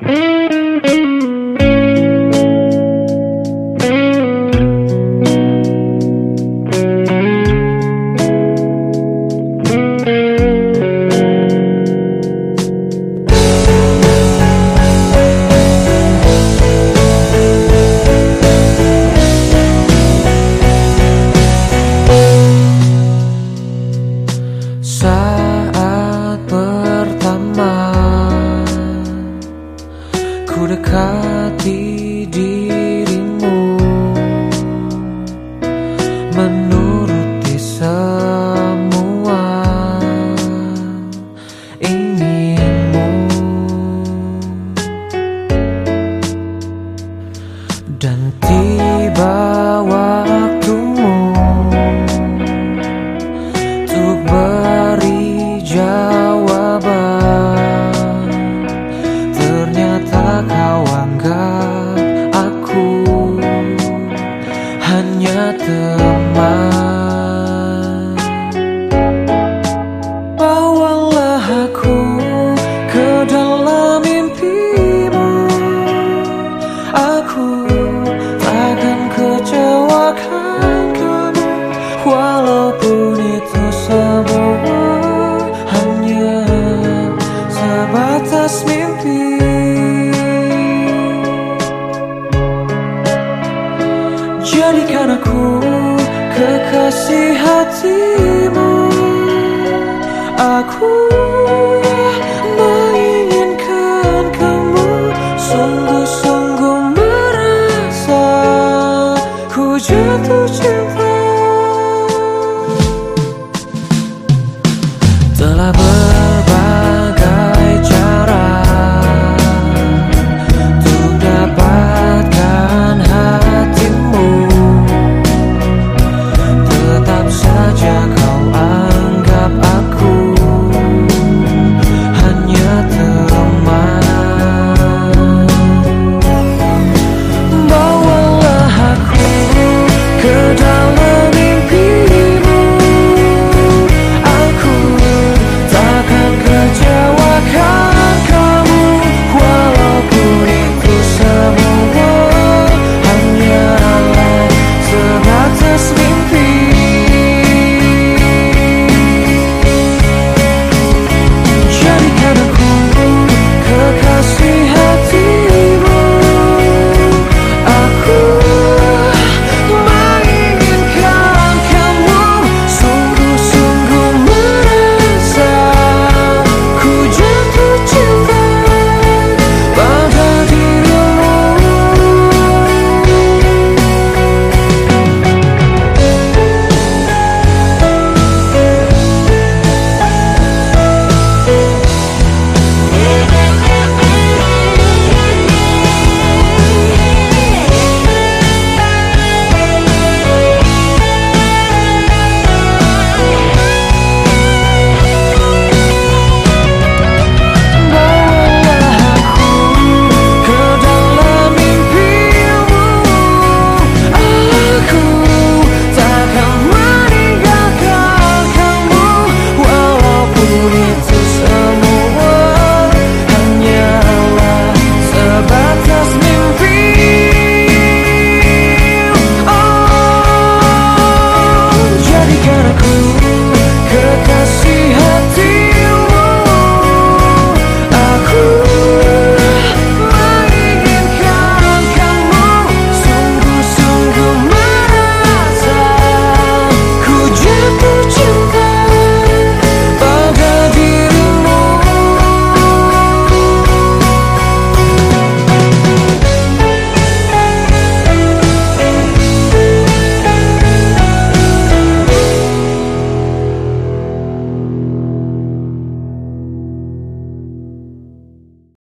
Mm-hmm. Mendekati dirimu Menuruti semua inginmu. Dan tiba hatimu. Aku menginginkan kamu. Sungguh-sungguh merasa Ku jatuh cinta. Telah ber